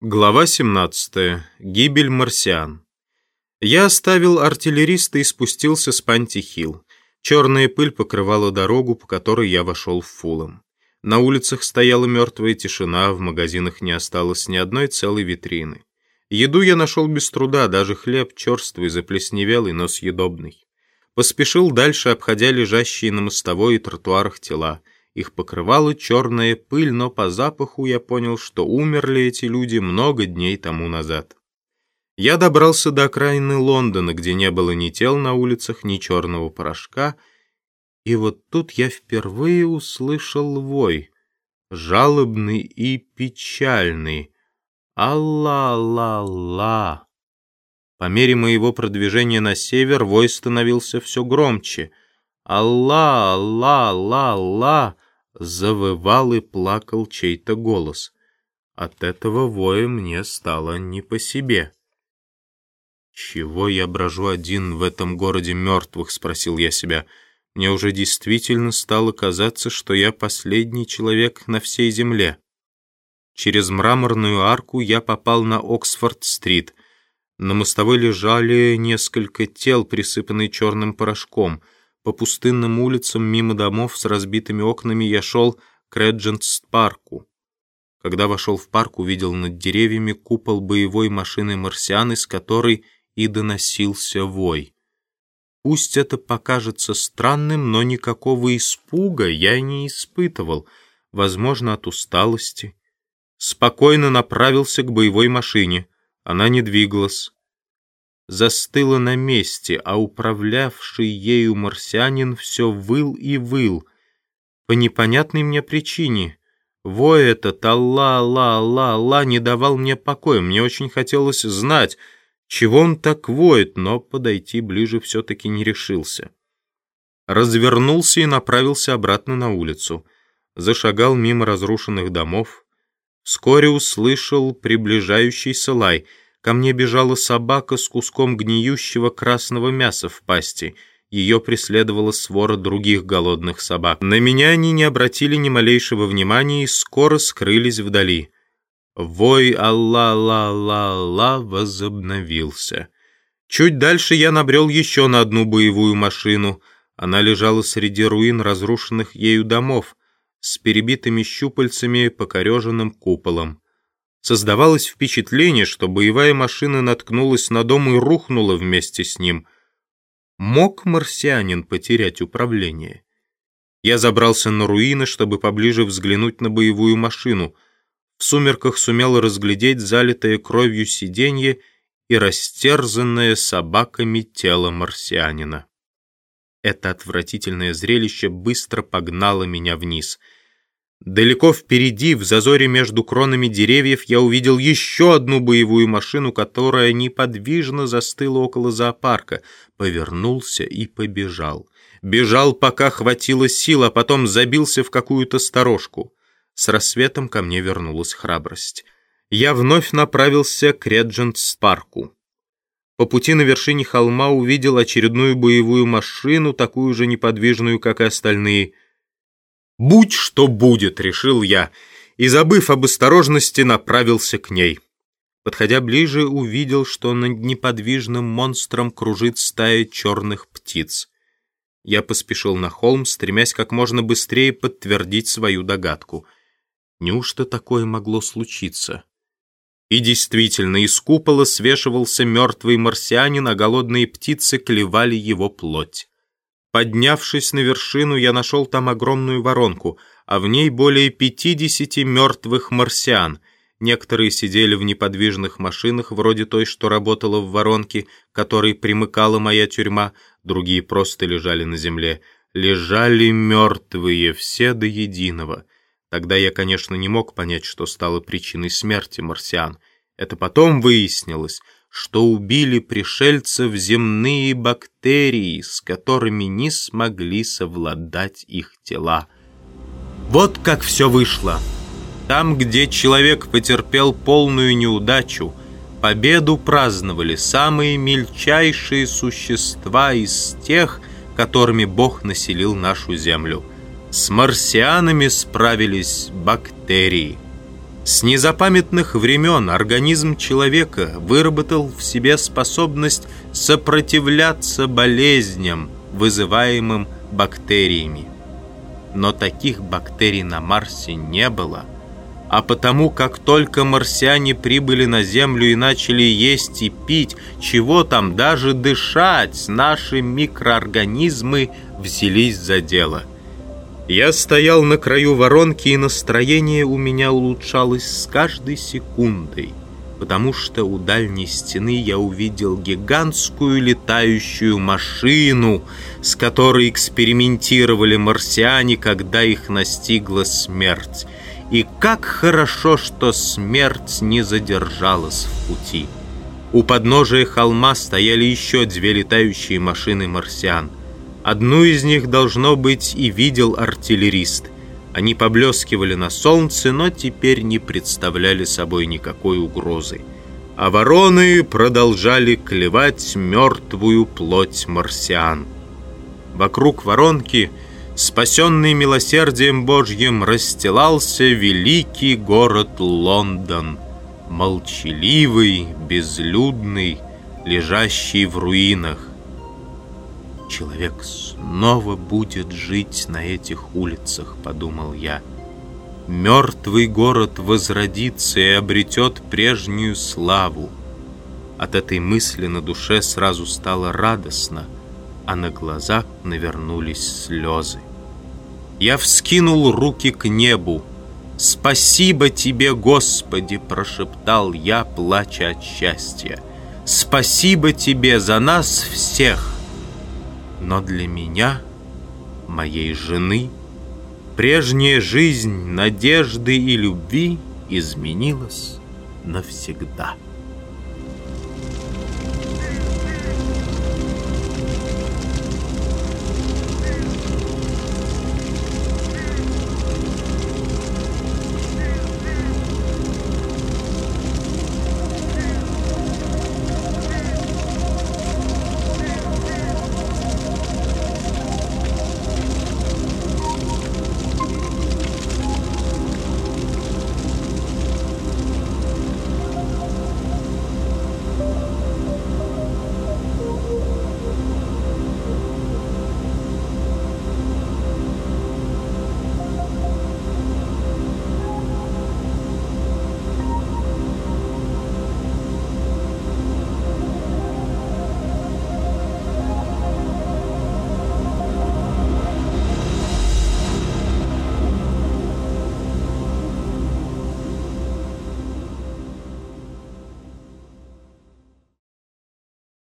Глава 17. Гибель марсиан. Я оставил артиллериста и спустился с Панти-Хилл. Черная пыль покрывала дорогу, по которой я вошел в Фулом. На улицах стояла мертвая тишина, в магазинах не осталось ни одной целой витрины. Еду я нашел без труда, даже хлеб черствый, заплесневелый, но съедобный. Поспешил дальше, обходя лежащие на мостовой и тротуарах тела. Их покрывала черная пыль, но по запаху я понял, что умерли эти люди много дней тому назад. Я добрался до окраины Лондона, где не было ни тел на улицах, ни черного порошка, и вот тут я впервые услышал вой, жалобный и печальный. Алла-ла-ла. По мере моего продвижения на север вой становился все громче. Алла-ла-ла-ла завывал и плакал чей-то голос. От этого воя мне стало не по себе. «Чего я брожу один в этом городе мертвых?» — спросил я себя. «Мне уже действительно стало казаться, что я последний человек на всей земле». Через мраморную арку я попал на Оксфорд-стрит. На мостовой лежали несколько тел, присыпанные черным порошком — по пустынным улицам мимо домов с разбитыми окнами я шел к Реджентс-парку. Когда вошел в парк, увидел над деревьями купол боевой машины «Марсиан», из которой и доносился вой. Пусть это покажется странным, но никакого испуга я не испытывал, возможно, от усталости. Спокойно направился к боевой машине. Она не двигалась застыла на месте, а управлявший ею марсианин все выл и выл. По непонятной мне причине. Вой этот «Алла-ла-ла-ла» не давал мне покоя. Мне очень хотелось знать, чего он так воет, но подойти ближе все-таки не решился. Развернулся и направился обратно на улицу. Зашагал мимо разрушенных домов. Вскоре услышал приближающийся лай — Ко мне бежала собака с куском гниющего красного мяса в пасти. Ее преследовала свора других голодных собак. На меня они не обратили ни малейшего внимания и скоро скрылись вдали. Вой «Алла-ла-ла-ла» возобновился. Чуть дальше я набрел еще на одну боевую машину. Она лежала среди руин разрушенных ею домов с перебитыми щупальцами покореженным куполом. Создавалось впечатление, что боевая машина наткнулась на дом и рухнула вместе с ним. Мог марсианин потерять управление? Я забрался на руины, чтобы поближе взглянуть на боевую машину. В сумерках сумел разглядеть залитое кровью сиденье и растерзанное собаками тело марсианина. Это отвратительное зрелище быстро погнало меня вниз — Далеко впереди, в зазоре между кронами деревьев, я увидел еще одну боевую машину, которая неподвижно застыла около зоопарка. Повернулся и побежал. Бежал, пока хватило сил, а потом забился в какую-то сторожку. С рассветом ко мне вернулась храбрость. Я вновь направился к Реджентс-парку. По пути на вершине холма увидел очередную боевую машину, такую же неподвижную, как и остальные — «Будь что будет», — решил я, и, забыв об осторожности, направился к ней. Подходя ближе, увидел, что над неподвижным монстром кружит стая черных птиц. Я поспешил на холм, стремясь как можно быстрее подтвердить свою догадку. Неужто такое могло случиться? И действительно, из купола свешивался мертвый марсианин, а голодные птицы клевали его плоть. Поднявшись на вершину, я нашел там огромную воронку, а в ней более 50 мертвых марсиан. Некоторые сидели в неподвижных машинах, вроде той, что работала в воронке, которой примыкала моя тюрьма, другие просто лежали на земле. Лежали мертвые, все до единого. Тогда я, конечно, не мог понять, что стало причиной смерти марсиан. Это потом выяснилось — что убили пришельцев земные бактерии, с которыми не смогли совладать их тела. Вот как все вышло. Там, где человек потерпел полную неудачу, победу праздновали самые мельчайшие существа из тех, которыми Бог населил нашу землю. С марсианами справились бактерии. С незапамятных времен организм человека выработал в себе способность сопротивляться болезням, вызываемым бактериями. Но таких бактерий на Марсе не было, а потому как только марсиане прибыли на Землю и начали есть и пить, чего там даже дышать, наши микроорганизмы взялись за дело – я стоял на краю воронки, и настроение у меня улучшалось с каждой секундой, потому что у дальней стены я увидел гигантскую летающую машину, с которой экспериментировали марсиане, когда их настигла смерть. И как хорошо, что смерть не задержалась в пути. У подножия холма стояли еще две летающие машины марсиан. Одну из них, должно быть, и видел артиллерист. Они поблескивали на солнце, но теперь не представляли собой никакой угрозы. А вороны продолжали клевать мертвую плоть марсиан. Вокруг воронки, спасенный милосердием Божьим, расстилался великий город Лондон, молчаливый, безлюдный, лежащий в руинах. «Человек снова будет жить на этих улицах», — подумал я. «Мертвый город возродится и обретет прежнюю славу». От этой мысли на душе сразу стало радостно, а на глазах навернулись слезы. Я вскинул руки к небу. «Спасибо тебе, Господи!» — прошептал я, плача от счастья. «Спасибо тебе за нас всех!» Но для меня, моей жены, прежняя жизнь надежды и любви изменилась навсегда.